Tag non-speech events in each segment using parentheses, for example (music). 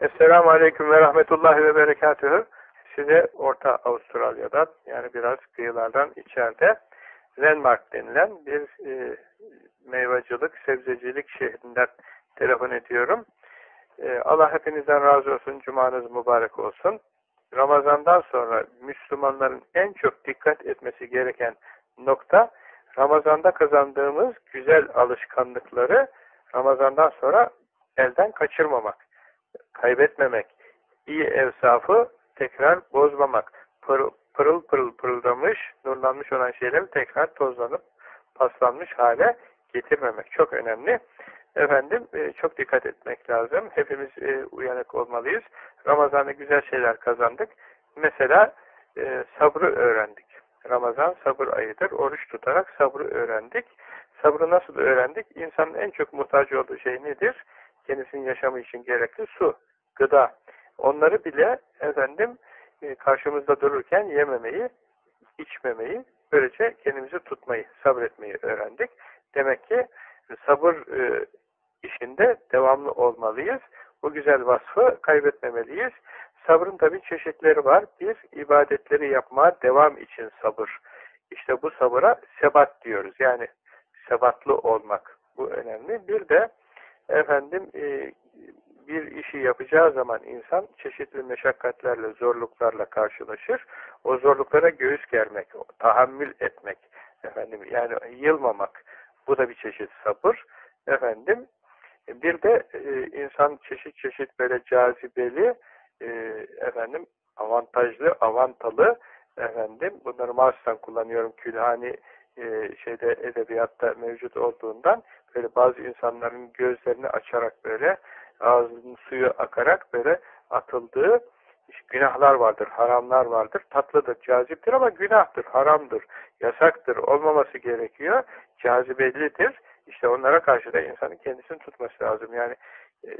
Esselamu Aleyküm ve Rahmetullahi ve Berekatühü. Size Orta Avustralya'dan yani biraz kıyılardan içeride Renmark denilen bir e, meyvacılık, sebzecilik şehrinden telefon ediyorum. E, Allah hepinizden razı olsun, cumanız mübarek olsun. Ramazandan sonra Müslümanların en çok dikkat etmesi gereken nokta Ramazanda kazandığımız güzel alışkanlıkları Ramazandan sonra elden kaçırmamak, kaybetmemek, iyi evsafı tekrar bozmamak, pırıl pırıl, pırıl pırıldamış, nurlanmış olan şeyleri tekrar tozlanıp paslanmış hale getirmemek çok önemli. Efendim e, çok dikkat etmek lazım. Hepimiz e, uyanık olmalıyız. Ramazan'da güzel şeyler kazandık. Mesela e, sabrı öğrendik. Ramazan sabır ayıdır. Oruç tutarak sabrı öğrendik. Sabrı nasıl öğrendik? İnsanın en çok muhtaç olduğu şey nedir? Kendisinin yaşamı için gerekli su, gıda. Onları bile efendim e, karşımızda dururken yememeyi, içmemeyi, böylece kendimizi tutmayı, sabretmeyi öğrendik. Demek ki sabır e, işinde devamlı olmalıyız. Bu güzel vasfı kaybetmemeliyiz. Sabrın tabi çeşitleri var. Bir, ibadetleri yapmaya devam için sabır. İşte bu sabıra sebat diyoruz. Yani sebatlı olmak. Bu önemli. Bir de efendim e, bir işi yapacağı zaman insan çeşitli meşakkatlerle, zorluklarla karşılaşır. O zorluklara göğüs germek, tahammül etmek, efendim yani yılmamak. Bu da bir çeşit sabır. Efendim bir de e, insan çeşit çeşit böyle cazibeli, e, efendim avantajlı, avantalı efendim bunları Mars'tan kullanıyorum külhani e, şeyde edebiyatta mevcut olduğundan böyle bazı insanların gözlerini açarak böyle ağzının suyu akarak böyle atıldığı günahlar vardır, haramlar vardır. Tatlıdır, caziptir ama günahtır, haramdır, yasaktır, olmaması gerekiyor. Cazibelidir. İşte onlara karşı da insanın kendisini tutması lazım. Yani e,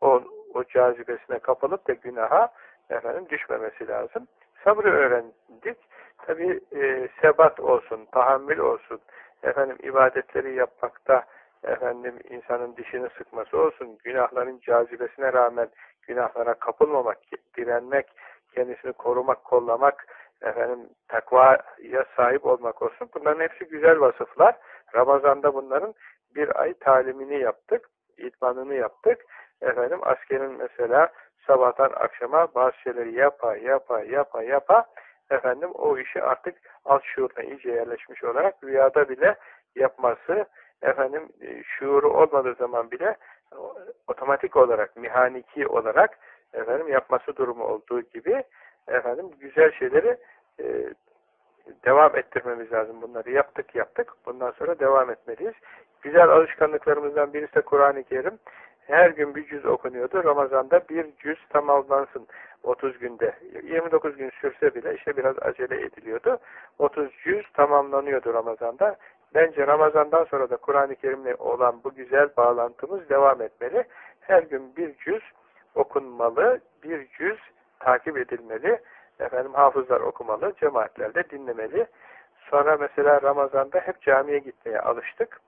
o, o cazibesine kapılıp da günaha efendim düşmemesi lazım. Sabrı öğrendik. Tabi e, sebat olsun, tahammül olsun, efendim ibadetleri yapmakta efendim insanın dişini sıkması olsun, günahların cazibesine rağmen günahlara kapılmamak, direnmek, kendisini korumak, kollamak, efendim takvaya sahip olmak olsun. Bunların hepsi güzel vasıflar. Ramazan'da bunların bir ay talimini yaptık, itmanını yaptık. Efendim askerin mesela sabahtan akşama bazı şeyleri yapa, yapa, yapa, yapa efendim o işi artık alt şuuruna iyice yerleşmiş olarak rüyada bile yapması efendim e, şuuru olmadığı zaman bile otomatik olarak, mihaniki olarak efendim yapması durumu olduğu gibi efendim güzel şeyleri e, devam ettirmemiz lazım. Bunları yaptık yaptık. Bundan sonra devam etmeliyiz. Güzel alışkanlıklarımızdan birisi de Kur'an-ı Kerim. Her gün bir cüz okunuyordu. Ramazan'da bir cüz tamamlansın 30 günde. 29 gün sürse bile işte biraz acele ediliyordu. 30 cüz tamamlanıyordu Ramazan'da. Bence Ramazan'dan sonra da Kur'an-ı Kerim'le olan bu güzel bağlantımız devam etmeli. Her gün bir cüz okunmalı, bir cüz takip edilmeli. Efendim hafızlar okumalı, cemaatlerde dinlemeli. Sonra mesela Ramazan'da hep camiye gitmeye alıştık.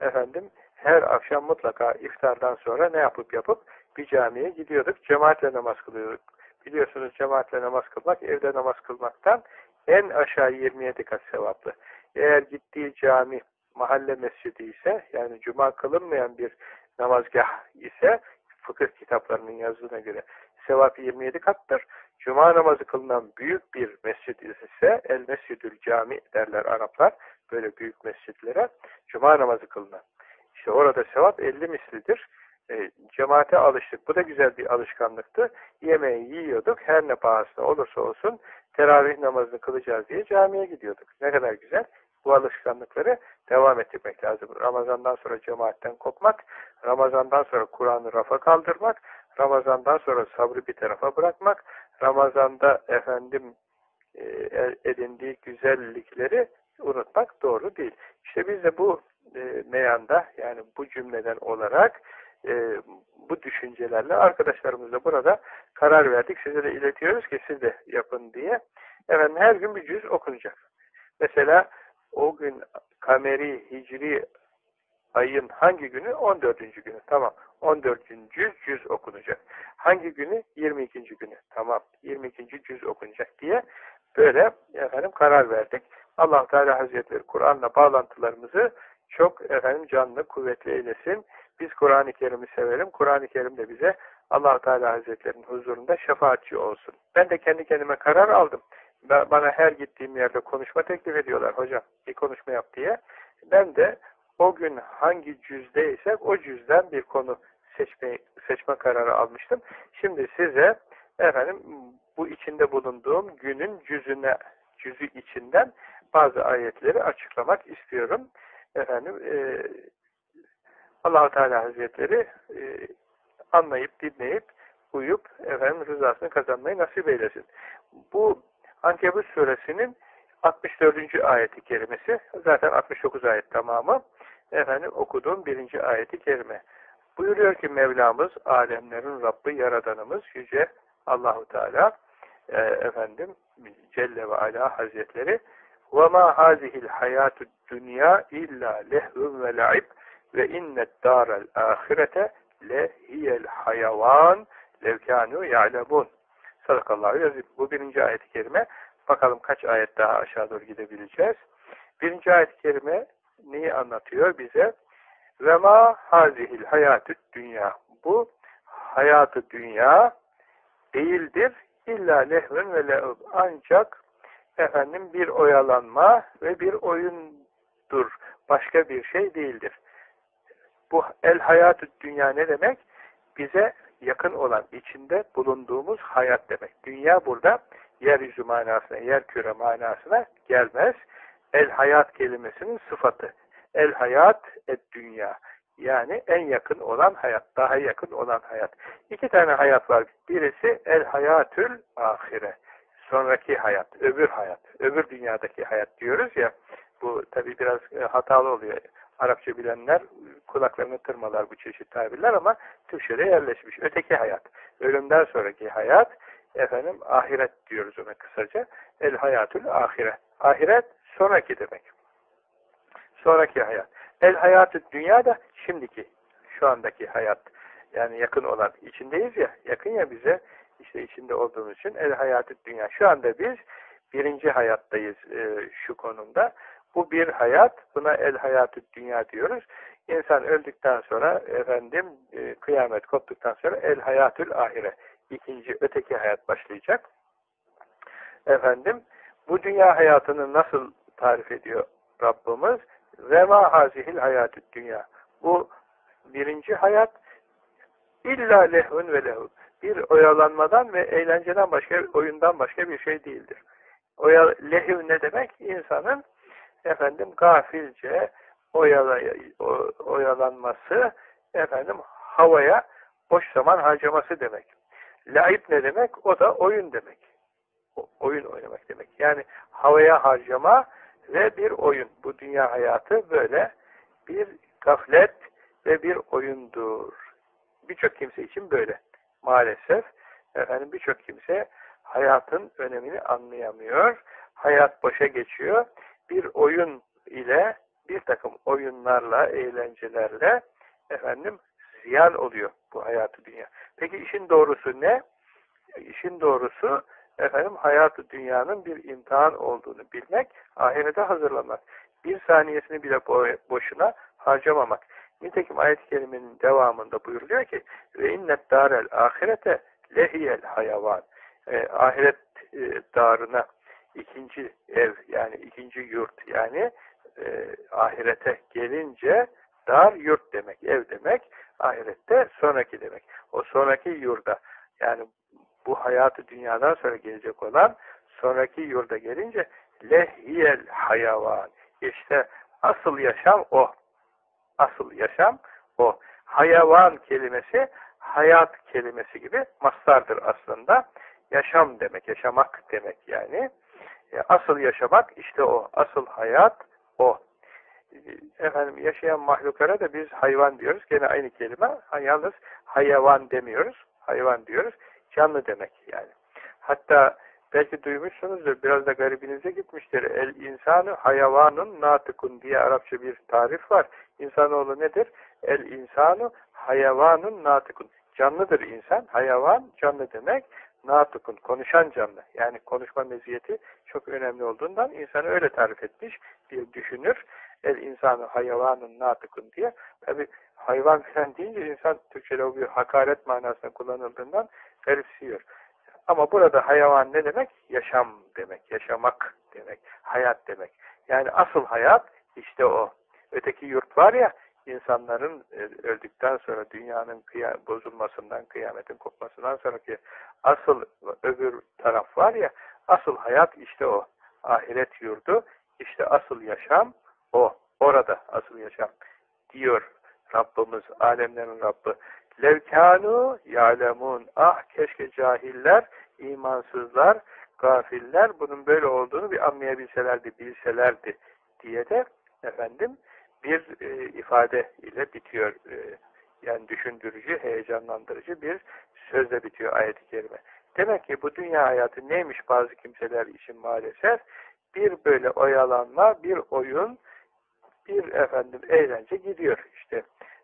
Efendim her akşam mutlaka iftardan sonra ne yapıp yapıp bir camiye gidiyorduk. Cemaatle namaz kılıyorduk. Biliyorsunuz cemaatle namaz kılmak evde namaz kılmaktan en aşağı 27 kat sevaplı. Eğer gittiği cami mahalle mescidi ise yani cuma kılınmayan bir namazgah ise fıkıh kitaplarının yazdığına göre sevap 27 kattır. Cuma namazı kılınan büyük bir mescid ise el mescidül cami derler Araplar böyle büyük mescidlere cuma namazı kılınan. İşte orada sevap 50 mislidir. E, cemaate alıştık. Bu da güzel bir alışkanlıktı. Yemeği yiyorduk. Her ne pahasına olursa olsun teravih namazını kılacağız diye camiye gidiyorduk. Ne kadar güzel. Bu alışkanlıkları devam ettirmek lazım. Ramazandan sonra cemaatten kopmak, Ramazandan sonra Kur'an'ı rafa kaldırmak, Ramazandan sonra sabrı bir tarafa bırakmak, Ramazanda efendim e, edindiği güzellikleri unutmak doğru değil. İşte biz de bu e, meyanda yani bu cümleden olarak e, bu düşüncelerle arkadaşlarımızla burada karar verdik. Size de iletiyoruz ki siz de yapın diye. Efendim her gün bir cüz okunacak. Mesela o gün kameri, hicri ayın hangi günü? 14. günü. Tamam. 14. cüz cüz okunacak. Hangi günü? 22. günü. Tamam. 22. cüz okunacak diye böyle efendim karar verdik. Allah Teala Hazretleri Kur'an'la bağlantılarımızı çok efendim canlı, kuvvetli eylesin. Biz Kur'an-ı Kerim'i severim. Kur'an-ı Kerim de bize allah Teala Hazretlerinin huzurunda şefaatçi olsun. Ben de kendi kendime karar aldım. Bana her gittiğim yerde konuşma teklif ediyorlar hocam. Bir konuşma yap diye. Ben de o gün hangi cüzdeysek o cüzden bir konu seçme, seçme kararı almıştım. Şimdi size efendim bu içinde bulunduğum günün cüzüne cüzü içinden bazı ayetleri açıklamak istiyorum. Efendim e, allah Teala Hazretleri e, anlayıp dinleyip uyup efendim rızasını kazanmayı nasip eylesin. Bu Ankebut suresinin 64. ayeti kerimesi zaten 69 ayet tamamı efendim okuduğum birinci ayeti kerime. Buyuruyor ki Mevlamız alemlerin Rabbi yaradanımız yüce Allahu Teala e, efendim Celle ve Ala Hazretleri ve ma hazihil hayatu dünya illa lehvun ve innet daral ahirete lehiyel hayvan levkânû ya'lemûn. Sadakallahu yazık. Bu birinci ayet-i kerime. Bakalım kaç ayet daha aşağı doğru gidebileceğiz. Birinci ayet-i kerime neyi anlatıyor bize? Ve ma hazihil hayatü dünya. Bu hayatı dünya değildir. İlla lehven ve le'ub. Ancak efendim bir oyalanma ve bir oyundur. Başka bir şey değildir. Bu el hayatü dünya ne demek? Bize yakın olan, içinde bulunduğumuz hayat demek. Dünya burada yeryüzü manasına, yer küre manasına gelmez. El hayat kelimesinin sıfatı. El hayat et dünya. Yani en yakın olan hayat, daha yakın olan hayat. İki tane hayat var. Birisi el hayatül ahire. Sonraki hayat, öbür hayat, öbür dünyadaki hayat diyoruz ya. Bu tabi biraz e, hatalı oluyor. Arapça bilenler kulaklarını tırmalar bu çeşit tabirler ama Türkçe'de yerleşmiş. Öteki hayat, ölümden sonraki hayat, efendim ahiret diyoruz ona kısaca. El hayatül ahire. Ahiret sonraki demek. Sonraki hayat. El hayatı dünya da şimdiki, şu andaki hayat. Yani yakın olan, içindeyiz ya, yakın ya bize, işte içinde olduğumuz için el hayatı dünya. Şu anda biz birinci hayattayız e, şu konumda. Bu bir hayat, buna el hayatı dünya diyoruz. İnsan öldükten sonra efendim e, kıyamet koptuktan sonra el hayatül ahire. ikinci öteki hayat başlayacak. Efendim bu dünya hayatını nasıl tarif ediyor Rabbimiz? Ve ma hazihil hayatü dünya. Bu birinci hayat illa lehun ve lehun. Bir oyalanmadan ve eğlenceden başka, oyundan başka bir şey değildir. Oya, lehiv ne demek? İnsanın efendim gafilce oyala, oyalanması, efendim havaya boş zaman harcaması demek. Laib ne demek? O da oyun demek. O, oyun oynamak demek. Yani havaya harcama ve bir oyun. Bu dünya hayatı böyle bir gaflet ve bir oyundur. Birçok kimse için böyle. Maalesef efendim birçok kimse hayatın önemini anlayamıyor. Hayat boşa geçiyor. Bir oyun ile bir takım oyunlarla, eğlencelerle efendim ziyan oluyor bu hayatı dünya. Peki işin doğrusu ne? İşin doğrusu efendim hayatı dünyanın bir imtihan olduğunu bilmek, ahirete hazırlamak. Bir saniyesini bile boşuna harcamamak. Nitekim ayet-i kerimenin devamında buyuruluyor ki ve innet darel ahirete lehiyel hayvan. E, ahiret e, darına ikinci ev yani ikinci yurt yani e, ahirete gelince dar yurt demek, ev demek, ahirette sonraki demek. O sonraki yurda yani bu hayatı dünyadan sonra gelecek olan sonraki yurda gelince lehiyel hayavan. İşte asıl yaşam o. Asıl yaşam o. Hayavan kelimesi hayat kelimesi gibi mastardır aslında. Yaşam demek, yaşamak demek yani. Asıl yaşamak işte o. Asıl hayat o. Efendim yaşayan mahluklara da biz hayvan diyoruz. Gene aynı kelime. Yalnız hayvan demiyoruz. Hayvan diyoruz. Canlı demek yani. Hatta belki duymuşsunuzdur. Biraz da garibinize gitmiştir. El insanı hayvanın natıkun diye Arapça bir tarif var. İnsanoğlu nedir? El insanı hayvanın natıkun. Canlıdır insan. Hayvan canlı demek. Natıkun, konuşan canlı. Yani konuşma meziyeti çok önemli olduğundan insanı öyle tarif etmiş. Bir düşünür. El insanı hayvanın natıkun diye. Tabi hayvan filan deyince insan Türkçe'de o bir hakaret manasında kullanıldığından garipsiyor. Ama burada hayvan ne demek? Yaşam demek, yaşamak demek, hayat demek. Yani asıl hayat işte o. Öteki yurt var ya, insanların e, öldükten sonra dünyanın bozulmasından, kıyametin kopmasından sonraki asıl öbür taraf var ya, asıl hayat işte o. Ahiret yurdu, işte asıl yaşam o. Orada asıl yaşam diyor Rabbimiz, alemlerin Rabbi. Levkanu yalemun. Ah keşke cahiller, imansızlar, gafiller bunun böyle olduğunu bir anlayabilselerdi, bilselerdi diye de efendim bir e, ifade ile bitiyor. E, yani düşündürücü, heyecanlandırıcı bir sözle bitiyor ayet-i kerime. Demek ki bu dünya hayatı neymiş bazı kimseler için maalesef? Bir böyle oyalanma, bir oyun, bir efendim eğlence gidiyor işte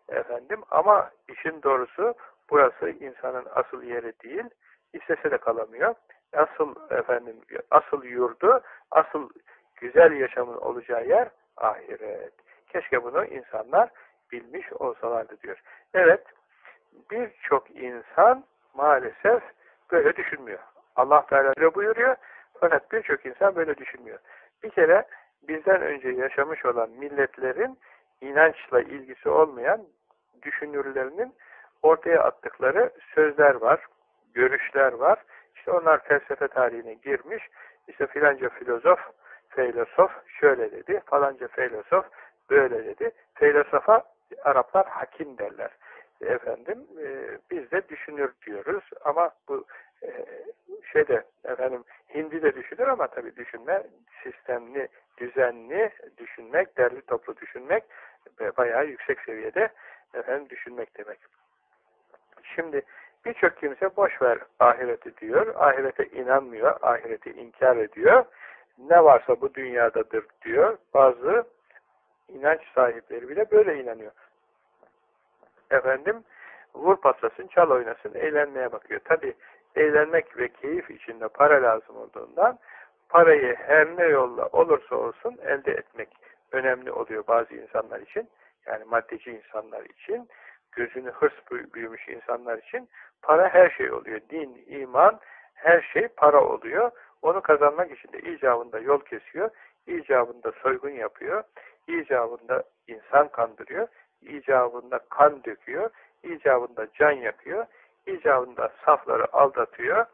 efendim ama işin doğrusu burası insanın asıl yeri değil istese de kalamıyor asıl efendim asıl yurdu asıl güzel yaşamın olacağı yer ahiret keşke bunu insanlar bilmiş olsalardı diyor evet birçok insan maalesef böyle düşünmüyor Allah Teala öyle buyuruyor fakat birçok insan böyle düşünmüyor bir kere bizden önce yaşamış olan milletlerin inançla ilgisi olmayan düşünürlerinin ortaya attıkları sözler var, görüşler var. İşte onlar felsefe tarihine girmiş. İşte filanca filozof, filozof şöyle dedi, falanca filozof böyle dedi. Filozofa Araplar hakim derler. Efendim e, biz de düşünür diyoruz ama bu e, şeyde efendim Hindi de düşünür ama tabii düşünme sistemli, düzenli düşünmek, derli toplu düşünmek bayağı yüksek seviyede efendim düşünmek demek. Şimdi birçok kimse boş ver ahireti diyor. Ahirete inanmıyor, ahireti inkar ediyor. Ne varsa bu dünyadadır diyor. Bazı inanç sahipleri bile böyle inanıyor. Efendim vur patlasın, çal oynasın, eğlenmeye bakıyor. Tabi eğlenmek ve keyif içinde para lazım olduğundan parayı her ne yolla olursa olsun elde etmek önemli oluyor bazı insanlar için. Yani maddeci insanlar için, gözünü hırs büyümüş insanlar için para her şey oluyor. Din, iman, her şey para oluyor. Onu kazanmak için de icabında yol kesiyor, icabında soygun yapıyor, icabında insan kandırıyor, icabında kan döküyor, icabında can yakıyor, icabında safları aldatıyor.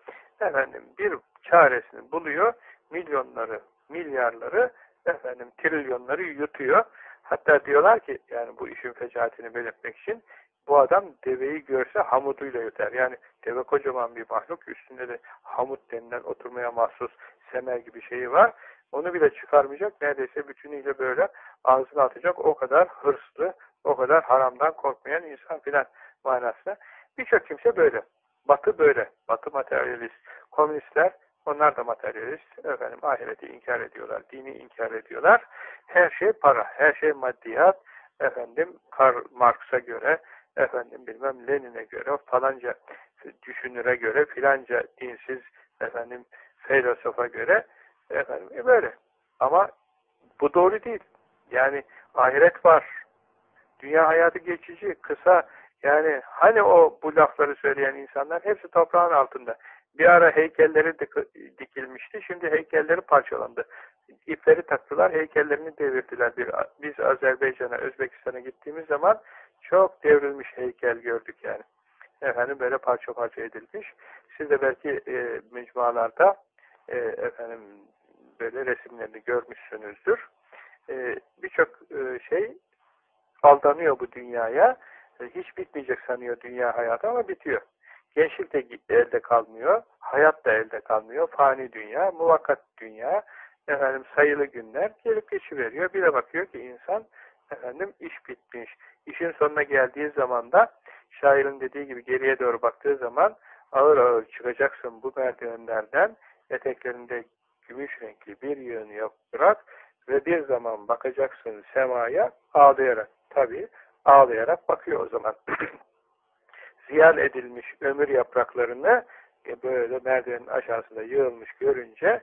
Efendim bir çaresini buluyor, milyonları, milyarları, efendim trilyonları yutuyor. Hatta diyorlar ki yani bu işin fecaatini belirtmek için bu adam deveyi görse hamuduyla yutar. Yani deve kocaman bir mahluk üstünde de hamut denilen oturmaya mahsus semer gibi şeyi var. Onu bile çıkarmayacak. Neredeyse bütünüyle böyle ağzına atacak. O kadar hırslı, o kadar haramdan korkmayan insan filan manasında. Birçok kimse böyle. Batı böyle. Batı materyalist. Komünistler onlar da materyalist. Efendim ahireti inkar ediyorlar. Dini inkar ediyorlar. Her şey para. Her şey maddiyat. Efendim Karl Marx'a göre efendim bilmem Lenin'e göre falanca düşünüre göre filanca dinsiz efendim filosofa göre efendim e böyle. Ama bu doğru değil. Yani ahiret var. Dünya hayatı geçici, kısa. Yani hani o bu lafları söyleyen insanlar hepsi toprağın altında. Bir ara heykelleri dikilmişti. Şimdi heykelleri parçalandı. İpleri taktılar, heykellerini devirdiler. Biz Azerbaycan'a, Özbekistan'a gittiğimiz zaman çok devrilmiş heykel gördük yani. Efendim böyle parça parça edilmiş. Siz de belki e, mecmualarda e, efendim böyle resimlerini görmüşsünüzdür. E, Birçok şey aldanıyor bu dünyaya. E, hiç bitmeyecek sanıyor dünya hayatı ama bitiyor. Gençlik de elde kalmıyor, hayat da elde kalmıyor. Fani dünya, muvakkat dünya, efendim sayılı günler gelip geçiveriyor. Bir de bakıyor ki insan efendim iş bitmiş. İşin sonuna geldiği zaman da şairin dediği gibi geriye doğru baktığı zaman ağır ağır çıkacaksın bu merdivenlerden eteklerinde gümüş renkli bir yığını yok bırak ve bir zaman bakacaksın semaya ağlayarak. Tabi ağlayarak bakıyor o zaman. (clears throat) ziyan edilmiş ömür yapraklarını e, böyle merdivenin aşağısında yığılmış görünce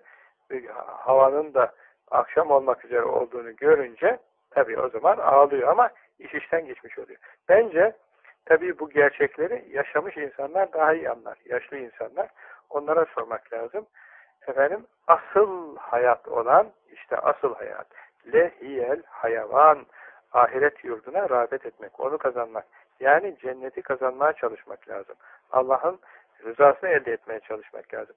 havanın da akşam olmak üzere olduğunu görünce tabi o zaman ağlıyor ama iş işten geçmiş oluyor. Bence tabi bu gerçekleri yaşamış insanlar daha iyi anlar. Yaşlı insanlar. Onlara sormak lazım. Efendim asıl hayat olan işte asıl hayat. Lehiyel hayvan ahiret yurduna rağbet etmek, onu kazanmak. Yani cenneti kazanmaya çalışmak lazım. Allah'ın rızasını elde etmeye çalışmak lazım.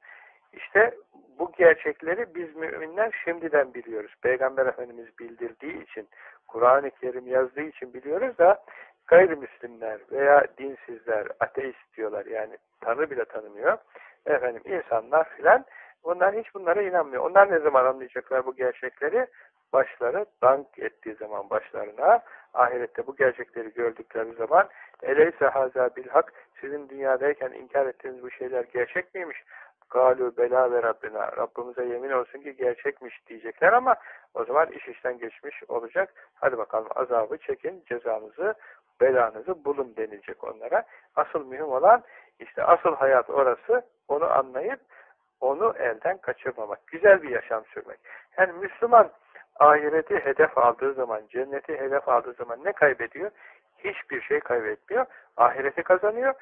İşte bu gerçekleri biz müminler şimdiden biliyoruz. Peygamber Efendimiz bildirdiği için, Kur'an-ı Kerim yazdığı için biliyoruz da gayrimüslimler veya dinsizler, ateist diyorlar yani Tanrı bile tanımıyor. Efendim insanlar filan bunlar hiç bunlara inanmıyor. Onlar ne zaman anlayacaklar bu gerçekleri? Başları dank ettiği zaman başlarına ahirette bu gerçekleri gördükleri zaman eleyse haza bilhak sizin dünyadayken inkar ettiğiniz bu şeyler gerçek miymiş? Galu bela ve Rabbina. Rabbimize yemin olsun ki gerçekmiş diyecekler ama o zaman iş işten geçmiş olacak. Hadi bakalım azabı çekin, cezanızı, belanızı bulun denilecek onlara. Asıl mühim olan işte asıl hayat orası. Onu anlayıp onu elden kaçırmamak. Güzel bir yaşam sürmek. Yani Müslüman ahireti hedef aldığı zaman, cenneti hedef aldığı zaman ne kaybediyor? Hiçbir şey kaybetmiyor. Ahireti kazanıyor.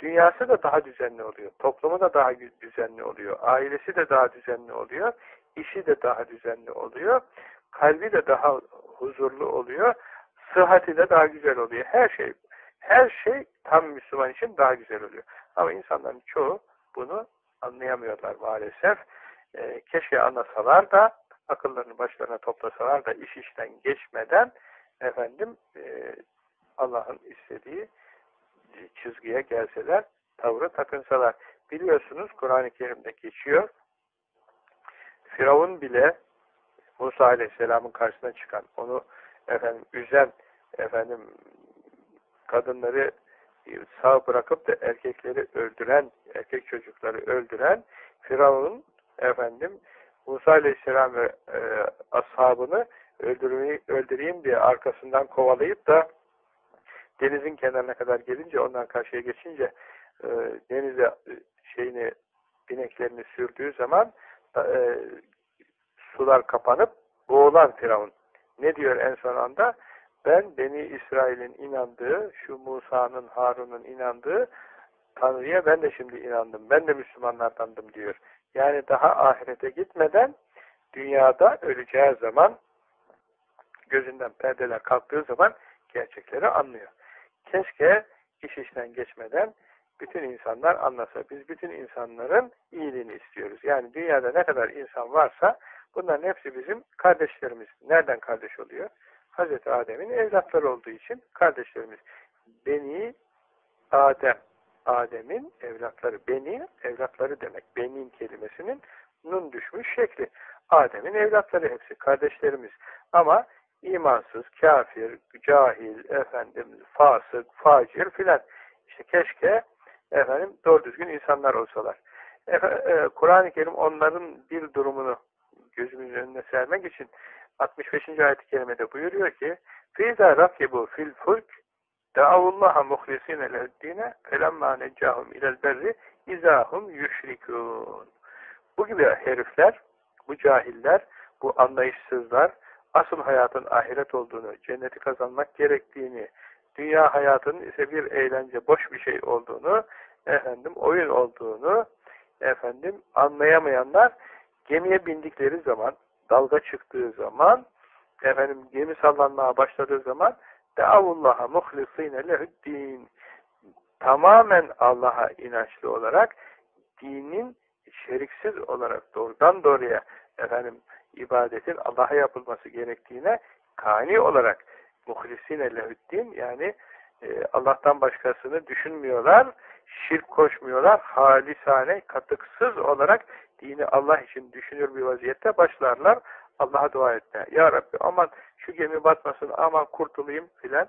Dünyası da daha düzenli oluyor. Toplumu da daha düzenli oluyor. Ailesi de daha düzenli oluyor. işi de daha düzenli oluyor. Kalbi de daha huzurlu oluyor. Sıhhati de daha güzel oluyor. Her şey her şey tam Müslüman için daha güzel oluyor. Ama insanların çoğu bunu anlayamıyorlar maalesef. E, keşke anlasalar da akıllarını başlarına toplasalar da iş işten geçmeden efendim e, Allah'ın istediği çizgiye gelseler, tavrı takınsalar. Biliyorsunuz Kur'an-ı Kerim'de geçiyor. Firavun bile Musa Aleyhisselam'ın karşısına çıkan, onu efendim üzen, efendim kadınları sağ bırakıp da erkekleri öldüren, erkek çocukları öldüren Firavun efendim Musa Aleyhisselam ve e, ashabını öldürmeyi, öldüreyim diye arkasından kovalayıp da denizin kenarına kadar gelince ondan karşıya geçince e, denize e, şeyini bineklerini sürdüğü zaman e, sular kapanıp boğulan Firavun. Ne diyor en son anda? Ben Beni İsrail'in inandığı, şu Musa'nın, Harun'un inandığı Tanrı'ya ben de şimdi inandım. Ben de Müslümanlardandım diyor. Yani daha ahirete gitmeden dünyada öleceği zaman gözünden perdeler kalktığı zaman gerçekleri anlıyor. Keşke iş işten geçmeden bütün insanlar anlasa. Biz bütün insanların iyiliğini istiyoruz. Yani dünyada ne kadar insan varsa bunların hepsi bizim kardeşlerimiz. Nereden kardeş oluyor? Hazreti Adem'in evlatları olduğu için kardeşlerimiz. Beni Adem, Adem'in evlatları. Beni evlatları demek. Benin kelimesinin nun düşmüş şekli. Adem'in evlatları hepsi kardeşlerimiz. Ama imansız, kafir, cahil, efendim, fasık, facir filan. İşte keşke efendim doğru düzgün insanlar olsalar. E, Kur'an-ı Kerim onların bir durumunu gözümüzün önüne sermek için 65. ayet-i kerimede buyuruyor ki فَاِذَا رَكِبُوا fil fulk دَعَوُ muhlisine لَهُدِّينَ فَلَمَّا نَجَّاهُمْ اِلَى الْبَرِّ اِذَاهُمْ يُشْرِكُونَ Bu gibi herifler, bu cahiller, bu anlayışsızlar, asıl hayatın ahiret olduğunu, cenneti kazanmak gerektiğini, dünya hayatının ise bir eğlence, boş bir şey olduğunu, efendim oyun olduğunu, efendim anlayamayanlar gemiye bindikleri zaman, dalga çıktığı zaman, efendim gemi sallanmaya başladığı zaman Deavullaha muhlisine lehuddin. Tamamen Allah'a inançlı olarak dinin şeriksiz olarak doğrudan doğruya efendim ibadetin Allah'a yapılması gerektiğine kani olarak muhlisine lehüddin yani e, Allah'tan başkasını düşünmüyorlar, şirk koşmuyorlar, halisane, katıksız olarak dini Allah için düşünür bir vaziyette başlarlar Allah'a dua etmeye. Ya Rabbi aman şu gemi batmasın, aman kurtulayım filan.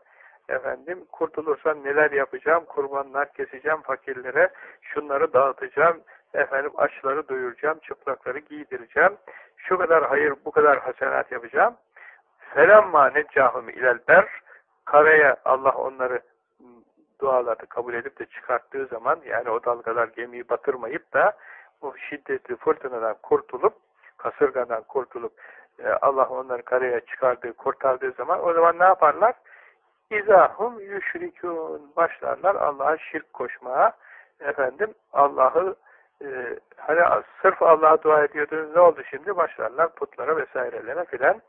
Efendim kurtulursam neler yapacağım, kurbanlar keseceğim fakirlere, şunları dağıtacağım, efendim açları doyuracağım, çıplakları giydireceğim, şu kadar hayır, bu kadar hasenat yapacağım. Felemma neccahum ilel karaya Allah onları duaları kabul edip de çıkarttığı zaman yani o dalgalar gemiyi batırmayıp da bu şiddetli fırtınadan kurtulup kasırgadan kurtulup e, Allah onları karaya çıkardığı, kurtardığı zaman o zaman ne yaparlar? İzahum yüşrikûn başlarlar Allah'a şirk koşmaya efendim Allah'ı e, hani sırf Allah'a dua ediyordunuz ne oldu şimdi? Başlarlar putlara vesairelere filan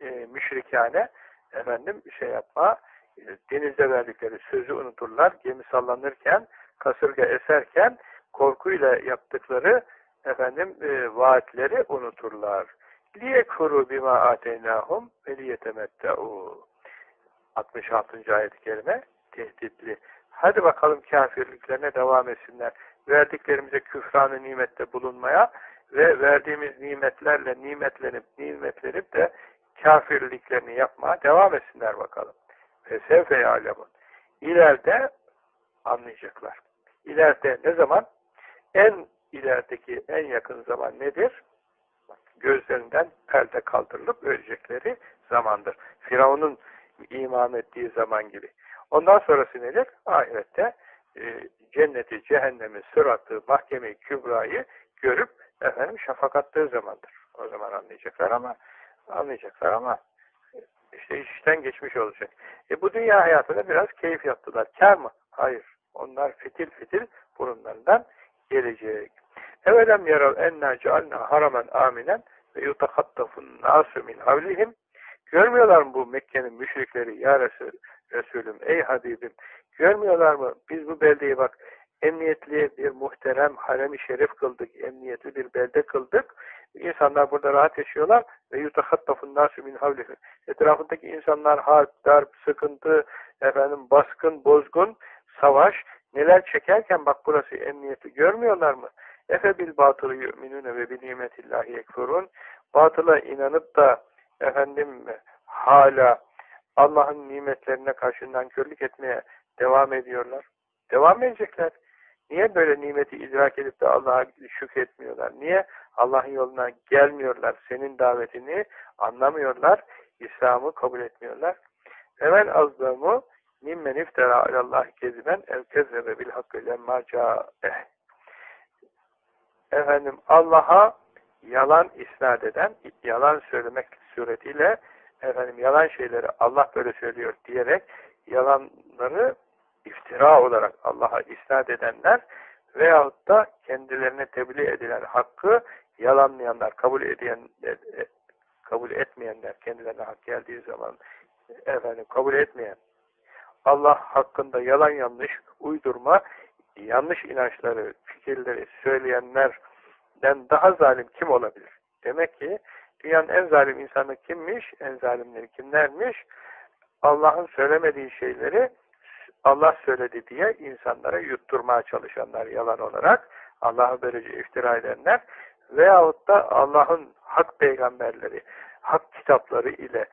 e, müşrikane efendim şey yapma e, denizde verdikleri sözü unuturlar. Gemi sallanırken kasırga eserken korkuyla yaptıkları efendim e, vaatleri unuturlar. Liye kuru bima ateynahum ve liyetemetteu. 66. ayet-i kerime tehditli. Hadi bakalım kafirliklerine devam etsinler. Verdiklerimize küfranı nimette bulunmaya ve verdiğimiz nimetlerle nimetlenip nimetlenip de kafirliklerini yapmaya devam etsinler bakalım. Ve sevfe alemun. İleride anlayacaklar. İleride ne zaman? En ilerideki en yakın zaman nedir? Gözlerinden perde kaldırılıp ölecekleri zamandır. Firavun'un iman ettiği zaman gibi. Ondan sonrası nedir? Ahirette e, cenneti, cehennemi, sıratı, mahkemeyi, kübrayı görüp efendim şafak attığı zamandır. O zaman anlayacaklar ama anlayacaklar ama işte işten geçmiş olacak. E bu dünya hayatında biraz keyif yaptılar. Kar mı? Hayır. Onlar fitil fitil burunlarından gelecek. Evelem yarav enna cealna haramen aminen ve yutakattafun nasu min havlihim Görmüyorlar mı bu Mekke'nin müşrikleri ya Resul, Resulüm, ey Habibim görmüyorlar mı? Biz bu beldeyi bak emniyetli bir muhterem harem-i şerif kıldık, emniyetli bir belde kıldık. İnsanlar burada rahat yaşıyorlar ve yutahattafun nasu min havlihi. Etrafındaki insanlar harp, darp, sıkıntı, efendim baskın, bozgun, savaş neler çekerken bak burası emniyetli görmüyorlar mı? Efe bil batılı yu'minune ve bi nimetillahi yekfurun. Batıla inanıp da efendim hala Allah'ın nimetlerine karşı nankörlük etmeye devam ediyorlar. Devam edecekler. Niye böyle nimeti idrak edip de Allah'a şükretmiyorlar? Niye Allah'ın yoluna gelmiyorlar? Senin davetini anlamıyorlar. İslam'ı kabul etmiyorlar. Hemen azlamı mimmen iftara alallah keziben ev kezzebe bil hakkı lemma eh. Efendim Allah'a yalan isnat eden, yalan söylemek suretiyle efendim yalan şeyleri Allah böyle söylüyor diyerek yalanları iftira olarak Allah'a isnat edenler veyahut da kendilerine tebliğ edilen hakkı yalanlayanlar, kabul edeyen, e, kabul etmeyenler, kendilerine hak geldiği zaman efendim kabul etmeyen, Allah hakkında yalan yanlış, uydurma, yanlış inançları, fikirleri söyleyenlerden daha zalim kim olabilir? Demek ki dünyanın en zalim insanı kimmiş? En zalimleri kimlermiş? Allah'ın söylemediği şeyleri Allah söyledi diye insanlara yutturmaya çalışanlar yalan olarak Allah'a böylece iftira edenler veyahut da Allah'ın hak peygamberleri, hak kitapları ile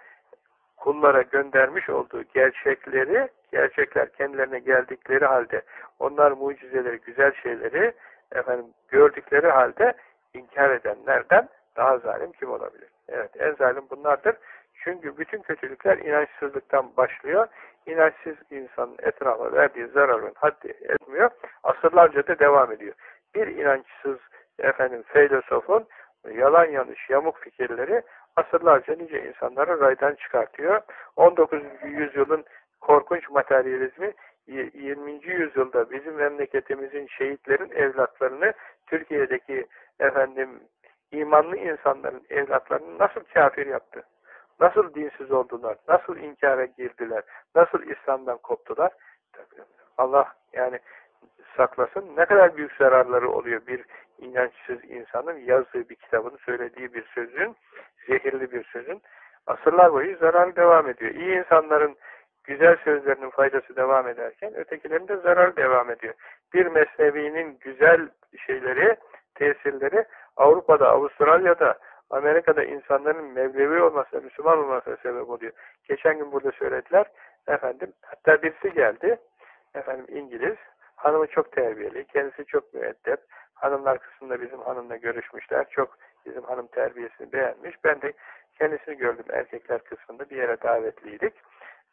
kullara göndermiş olduğu gerçekleri, gerçekler kendilerine geldikleri halde onlar mucizeleri, güzel şeyleri efendim gördükleri halde inkar edenlerden daha zalim kim olabilir? Evet, en zalim bunlardır. Çünkü bütün kötülükler inançsızlıktan başlıyor. İnançsız insanın etrafa verdiği zararın haddi etmiyor. Asırlarca da devam ediyor. Bir inançsız efendim filozofun yalan yanlış yamuk fikirleri asırlarca nice insanları raydan çıkartıyor. 19. yüzyılın korkunç materyalizmi 20. yüzyılda bizim memleketimizin şehitlerin evlatlarını Türkiye'deki efendim imanlı insanların evlatlarını nasıl kafir yaptı? Nasıl dinsiz oldular? Nasıl inkara girdiler? Nasıl İslam'dan koptular? Allah yani saklasın. Ne kadar büyük zararları oluyor bir inançsız insanın yazdığı bir kitabın, söylediği bir sözün, zehirli bir sözün. Asırlar boyu zarar devam ediyor. İyi insanların güzel sözlerinin faydası devam ederken ötekilerin de zarar devam ediyor. Bir mesnevinin güzel şeyleri, tesirleri Avrupa'da, Avustralya'da, Amerika'da insanların Mevlevi olmasına, Müslüman olmasına sebep oluyor. Geçen gün burada söylediler. Efendim, hatta birisi geldi. Efendim İngiliz. Hanımı çok terbiyeli. Kendisi çok müeddep. Hanımlar kısmında bizim hanımla görüşmüşler. Çok bizim hanım terbiyesini beğenmiş. Ben de kendisini gördüm erkekler kısmında. Bir yere davetliydik.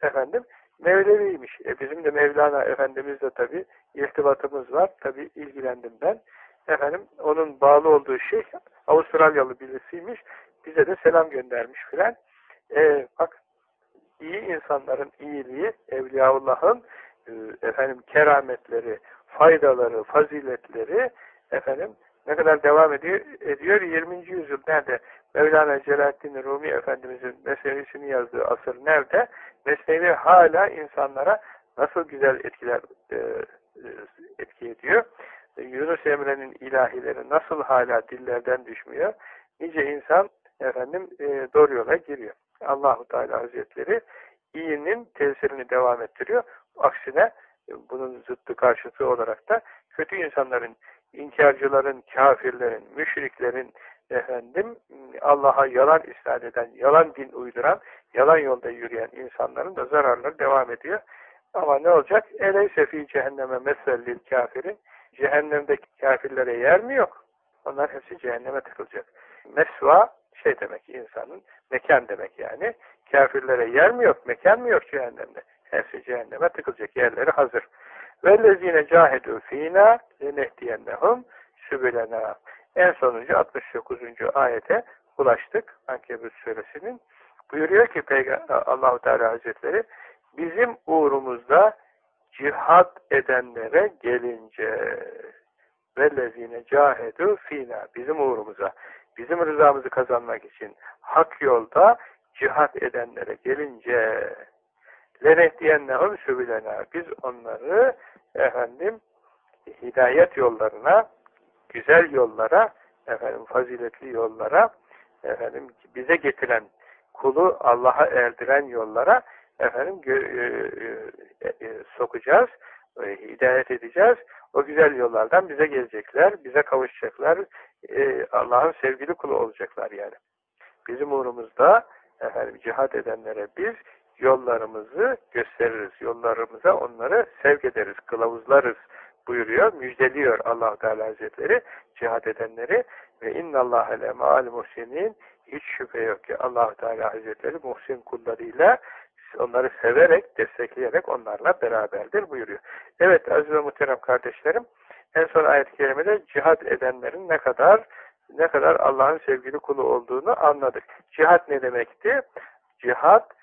Efendim, Mevleviymiş. E bizim de Mevlana Efendimizle tabi irtibatımız var. Tabi ilgilendim ben. Efendim onun bağlı olduğu şey Avustralyalı birisiymiş. Bize de selam göndermiş filan. E, bak iyi insanların iyiliği, Evliyaullah'ın e, efendim kerametleri, faydaları, faziletleri efendim ne kadar devam ediyor? ediyor 20. yüzyıl nerede? Mevlana Celaleddin Rumi Efendimizin meselesini yazdığı asır nerede? Mesnevi hala insanlara nasıl güzel etkiler e, e, etki ediyor? Yunus Emre'nin ilahileri nasıl hala dillerden düşmüyor? Nice insan efendim e, doğru yola giriyor. Allahu Teala Hazretleri iyinin tesirini devam ettiriyor. Aksine bunun zıttı karşıtı olarak da kötü insanların, inkarcıların, kafirlerin, müşriklerin, efendim Allah'a yalan isnat eden, yalan din uyduran, yalan yolda yürüyen insanların da zararları devam ediyor. Ama ne olacak? Eleyse fî cehenneme mesellil kafirin. Cehennemdeki kafirlere yer mi yok? Onlar hepsi cehenneme tıkılacak. Mesva şey demek insanın, mekan demek yani. Kafirlere yer mi yok, mekan mı yok cehennemde? Hepsi cehenneme tıkılacak yerleri hazır. Vellezine cahedu fina lenehdiyennehum sübülena. En sonuncu 69. ayete ulaştık. Ankebut suresinin. Buyuruyor ki Allahu Teala Hazretleri bizim uğrumuzda cihat edenlere gelince vellezine cahedu fina bizim uğrumuza bizim rızamızı kazanmak için hak yolda cihat edenlere gelince lenehdiyennehum sübülena biz onları efendim hidayet yollarına güzel yollara efendim faziletli yollara efendim bize getiren kulu Allah'a erdiren yollara efendim e, e, e, sokacağız, e, hidayet edeceğiz. O güzel yollardan bize gelecekler, bize kavuşacaklar, e, Allah'ın sevgili kulu olacaklar yani. Bizim uğrumuzda efendim cihat edenlere biz yollarımızı gösteririz. Yollarımıza onları sevk ederiz, kılavuzlarız buyuruyor, müjdeliyor allah Teala Hazretleri cihat edenleri ve innallâhe le ma'al muhsinin hiç şüphe yok ki allah Teala Hazretleri muhsin kullarıyla onları severek, destekleyerek onlarla beraberdir buyuruyor. Evet aziz ve muhterem kardeşlerim, en son ayet-i kerimede cihat edenlerin ne kadar ne kadar Allah'ın sevgili kulu olduğunu anladık. Cihat ne demekti? Cihat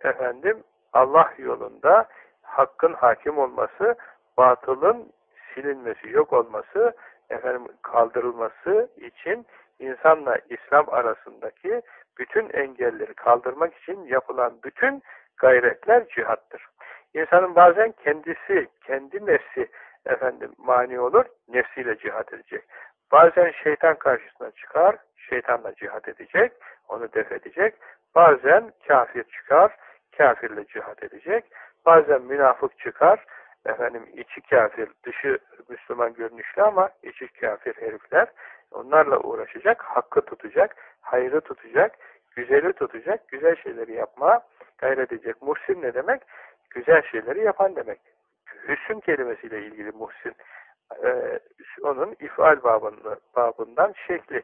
efendim Allah yolunda hakkın hakim olması, batılın silinmesi, yok olması, efendim kaldırılması için insanla İslam arasındaki bütün engelleri kaldırmak için yapılan bütün gayretler cihattır. İnsanın bazen kendisi, kendi nefsi efendim mani olur, nefsiyle cihat edecek. Bazen şeytan karşısına çıkar, şeytanla cihat edecek, onu def edecek. Bazen kafir çıkar, kafirle cihat edecek. Bazen münafık çıkar, efendim içi kafir, dışı Müslüman görünüşlü ama içi kafir herifler. Onlarla uğraşacak, hakkı tutacak, hayrı tutacak, güzeli tutacak, güzel şeyleri yapmaya gayret edecek. Muhsin ne demek? Güzel şeyleri yapan demek. Hüsn kelimesiyle ilgili muhsin. Ee, onun ifal babında, babından şekli.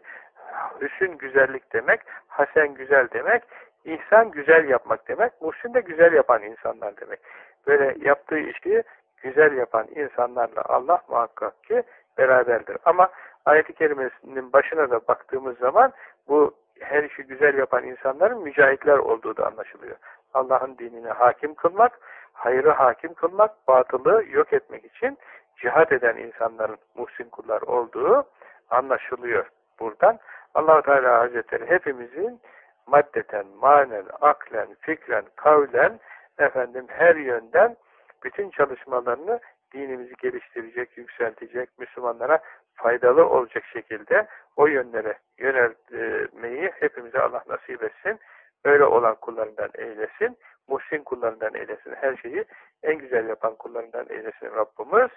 Hüsn güzellik demek, hasen güzel demek, ihsan güzel yapmak demek, muhsin de güzel yapan insanlar demek. Böyle yaptığı işi güzel yapan insanlarla Allah muhakkak ki beraberdir. Ama ayet-i kerimesinin başına da baktığımız zaman bu her işi güzel yapan insanların mücahitler olduğu da anlaşılıyor. Allah'ın dinine hakim kılmak, hayrı hakim kılmak, batılı yok etmek için cihad eden insanların muhsin kullar olduğu anlaşılıyor buradan. allah Teala Hazretleri hepimizin maddeten, manen, aklen, fikren, kavlen, efendim her yönden bütün çalışmalarını dinimizi geliştirecek, yükseltecek, Müslümanlara faydalı olacak şekilde o yönlere yönelmeyi hepimize Allah nasip etsin. Öyle olan kullarından eylesin. Muhsin kullarından eylesin. Her şeyi en güzel yapan kullarından eylesin Rabbimiz.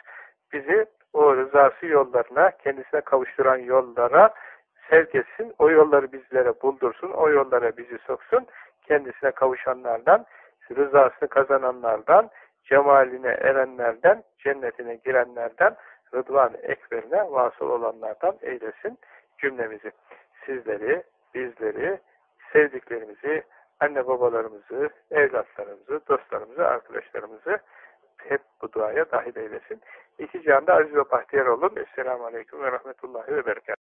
Bizi o rızası yollarına, kendisine kavuşturan yollara sevk etsin. O yolları bizlere buldursun. O yollara bizi soksun. Kendisine kavuşanlardan, rızasını kazananlardan, cemaline erenlerden, cennetine girenlerden, Rıdvan Ekber'ine vasıl olanlardan eylesin cümlemizi. Sizleri, bizleri, sevdiklerimizi anne babalarımızı, evlatlarımızı, dostlarımızı, arkadaşlarımızı hep bu duaya dahil eylesin. İki canda aziz ve bahtiyar olun. Esselamu Aleyküm ve Rahmetullahi ve Berekatuhu.